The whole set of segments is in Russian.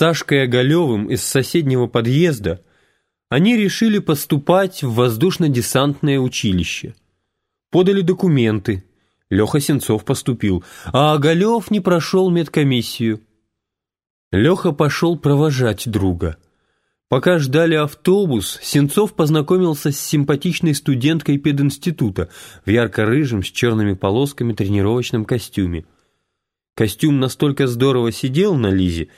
Сашкой Оголевым из соседнего подъезда они решили поступать в воздушно-десантное училище. Подали документы. Леха Сенцов поступил, а Оголев не прошел медкомиссию. Леха пошел провожать друга. Пока ждали автобус, Сенцов познакомился с симпатичной студенткой пединститута в ярко-рыжем с черными полосками тренировочном костюме. Костюм настолько здорово сидел на Лизе,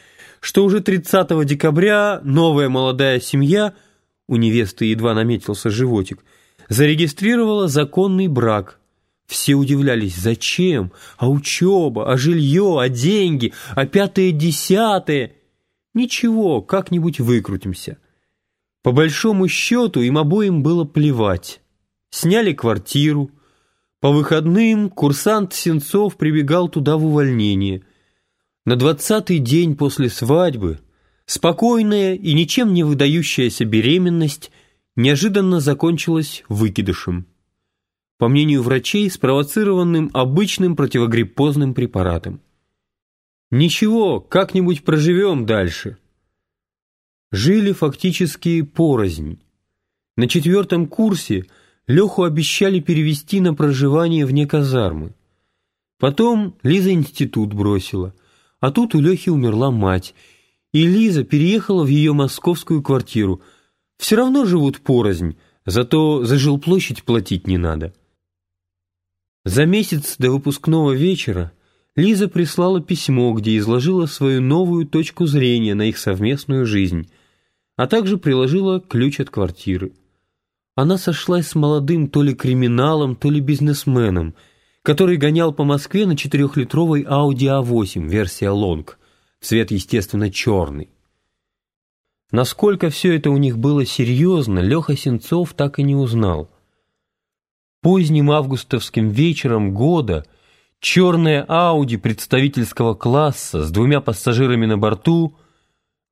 что уже 30 декабря новая молодая семья, у невесты едва наметился животик, зарегистрировала законный брак. Все удивлялись, зачем? А учеба, а жилье, а деньги, а пятое-десятое? Ничего, как-нибудь выкрутимся. По большому счету им обоим было плевать. Сняли квартиру. По выходным курсант Сенцов прибегал туда в увольнение – на двадцатый день после свадьбы спокойная и ничем не выдающаяся беременность неожиданно закончилась выкидышем. По мнению врачей, спровоцированным обычным противогриппозным препаратом. Ничего, как-нибудь проживем дальше. Жили фактически порознь. На четвертом курсе Леху обещали перевести на проживание вне казармы. Потом Лиза институт бросила – а тут у Лехи умерла мать, и Лиза переехала в ее московскую квартиру. Все равно живут порознь, зато за жилплощадь платить не надо. За месяц до выпускного вечера Лиза прислала письмо, где изложила свою новую точку зрения на их совместную жизнь, а также приложила ключ от квартиры. Она сошлась с молодым то ли криминалом, то ли бизнесменом – который гонял по Москве на четырехлитровой Audi A8, версия Long, цвет, естественно, черный. Насколько все это у них было серьезно, Леха Сенцов так и не узнал. Поздним августовским вечером года черная Ауди представительского класса с двумя пассажирами на борту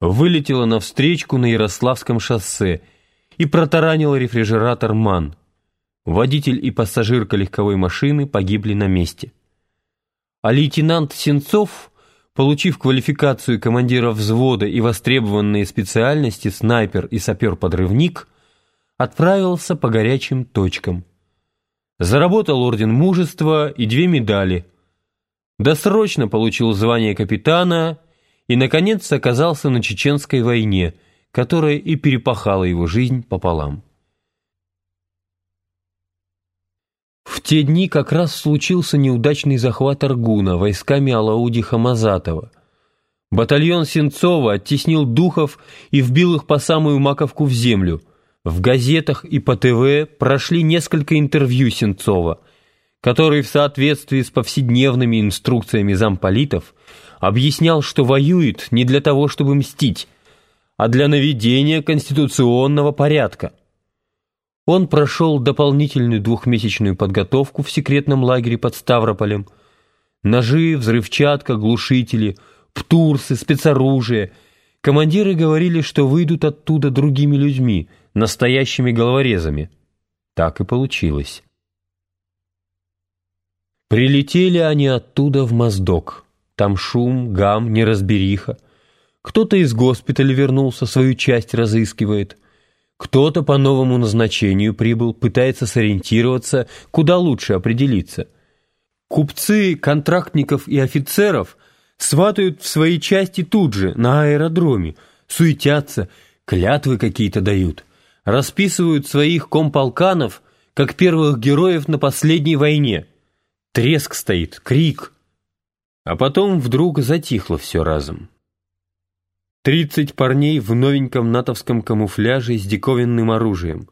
вылетела навстречку на Ярославском шоссе и протаранила рефрижератор «МАН». Водитель и пассажирка легковой машины погибли на месте. А лейтенант Сенцов, получив квалификацию командира взвода и востребованные специальности снайпер и сапер-подрывник, отправился по горячим точкам. Заработал орден мужества и две медали. Досрочно получил звание капитана и, наконец, оказался на Чеченской войне, которая и перепахала его жизнь пополам. В те дни как раз случился неудачный захват Аргуна войсками Алауди Хамазатова. Батальон Сенцова оттеснил духов и вбил их по самую маковку в землю. В газетах и по ТВ прошли несколько интервью Сенцова, который в соответствии с повседневными инструкциями замполитов объяснял, что воюет не для того, чтобы мстить, а для наведения конституционного порядка. Он прошел дополнительную двухмесячную подготовку в секретном лагере под Ставрополем. Ножи, взрывчатка, глушители, птурсы, спецоружие. Командиры говорили, что выйдут оттуда другими людьми, настоящими головорезами. Так и получилось. Прилетели они оттуда в Моздок. Там шум, гам, неразбериха. Кто-то из госпиталя вернулся, свою часть разыскивает. Кто-то по новому назначению прибыл, пытается сориентироваться, куда лучше определиться. Купцы, контрактников и офицеров сватают в свои части тут же, на аэродроме, суетятся, клятвы какие-то дают, расписывают своих комполканов, как первых героев на последней войне. Треск стоит, крик. А потом вдруг затихло все разом. Тридцать парней в новеньком натовском камуфляже с диковинным оружием.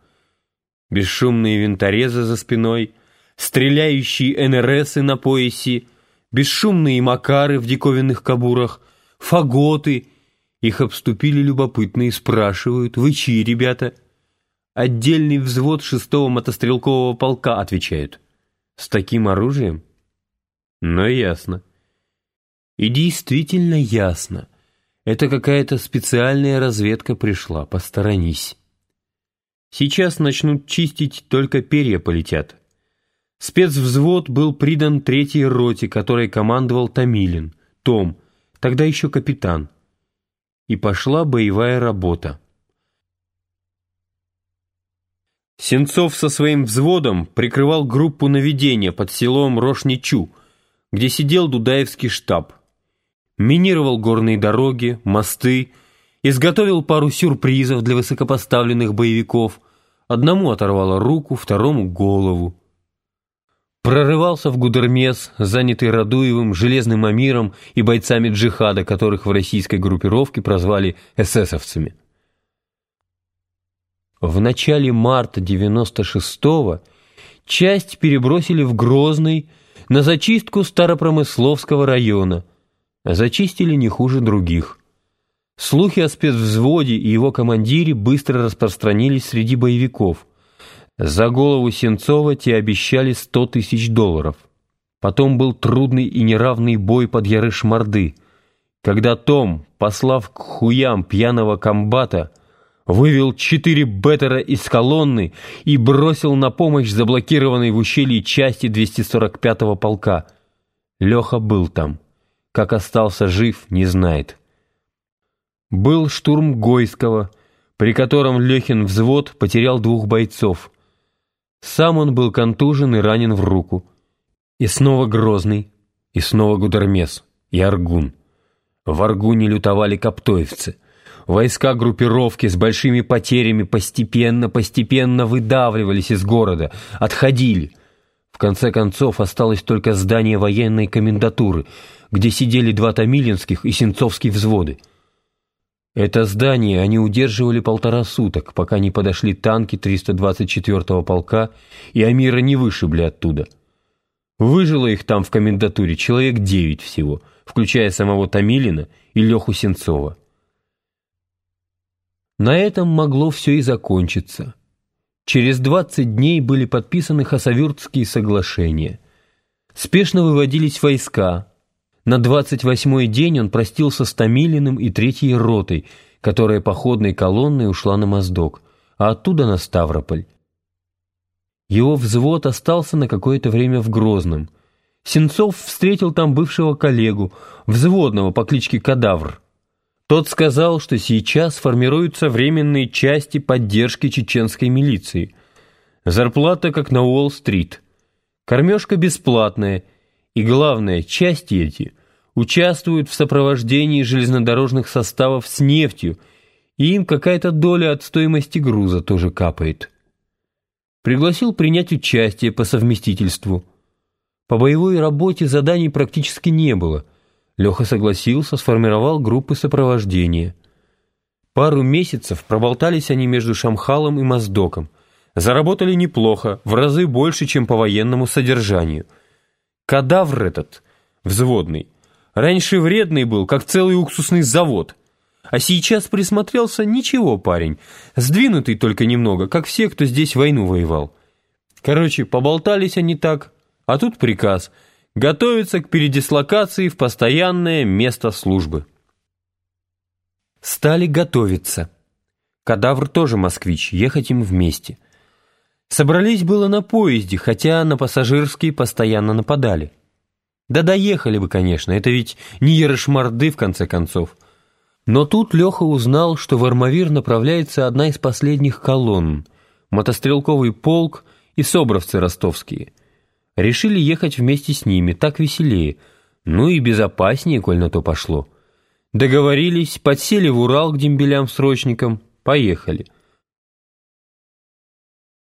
Бесшумные винторезы за спиной, стреляющие НРСы на поясе, бесшумные макары в диковинных кабурах, фаготы. Их обступили любопытные, спрашивают, «Вы чьи, ребята?» Отдельный взвод шестого мотострелкового полка отвечают. «С таким оружием?» Но ясно. И действительно ясно. Это какая-то специальная разведка пришла, посторонись. Сейчас начнут чистить, только перья полетят. Спецвзвод был придан третьей роте, которой командовал Томилин, Том, тогда еще капитан. и пошла боевая работа. Сенцов со своим взводом прикрывал группу наведения под селом Рошничу, где сидел Дудаевский штаб. Минировал горные дороги, мосты, изготовил пару сюрпризов для высокопоставленных боевиков. Одному оторвало руку, второму — голову. Прорывался в Гудермес, занятый Радуевым, Железным Амиром и бойцами джихада, которых в российской группировке прозвали эсэсовцами. В начале марта 96-го часть перебросили в Грозный на зачистку Старопромысловского района. Зачистили не хуже других. Слухи о спецвзводе и его командире быстро распространились среди боевиков. За голову Сенцова те обещали 100 тысяч долларов. Потом был трудный и неравный бой под Ярыш-Морды, когда Том, послав к хуям пьяного комбата, вывел четыре беттера из колонны и бросил на помощь заблокированной в ущелье части 245-го полка. Леха был там. Как остался жив, не знает. Был штурм Гойского, при котором Лехин взвод потерял двух бойцов. Сам он был контужен и ранен в руку. И снова Грозный, и снова Гудермес, и Аргун. В Аргуне лютовали коптоевцы — Войска группировки с большими потерями постепенно-постепенно выдавливались из города, отходили. В конце концов осталось только здание военной комендатуры, где сидели два Томилинских и Сенцовские взводы. Это здание они удерживали полтора суток, пока не подошли танки 324-го полка, и Амира не вышибли оттуда. Выжило их там в комендатуре человек девять всего, включая самого Томилина и Леху Сенцова. На этом могло все и закончиться. Через 20 дней были подписаны Хасавюртские соглашения. Спешно выводились войска. На 28-й день он простился с Томилиным и Третьей ротой, которая походной колонной ушла на Моздок, а оттуда на Ставрополь. Его взвод остался на какое-то время в Грозном. Сенцов встретил там бывшего коллегу, взводного по кличке Кадавр. Тот сказал, что сейчас формируются временные части поддержки чеченской милиции. Зарплата как на Уолл-стрит. Кормежка бесплатная. И главное, части эти участвуют в сопровождении железнодорожных составов с нефтью, и им какая-то доля от стоимости груза тоже капает. Пригласил принять участие по совместительству. По боевой работе заданий практически не было – Леха согласился, сформировал группы сопровождения. Пару месяцев проболтались они между Шамхалом и Моздоком. Заработали неплохо, в разы больше, чем по военному содержанию. Кадавр этот, взводный, раньше вредный был, как целый уксусный завод. А сейчас присмотрелся, ничего, парень, сдвинутый только немного, как все, кто здесь войну воевал. Короче, поболтались они так, а тут приказ — готовится к передислокации в постоянное место службы. Стали готовиться. Кадавр тоже москвич, ехать им вместе. Собрались было на поезде, хотя на пассажирские постоянно нападали. Да доехали бы, конечно, это ведь не Ярошмарды, в конце концов. Но тут Леха узнал, что в Армавир направляется одна из последних колонн, мотострелковый полк и собровцы ростовские – Решили ехать вместе с ними, так веселее. Ну и безопаснее, коль на то пошло. Договорились, подсели в Урал к дембелям-срочникам, поехали.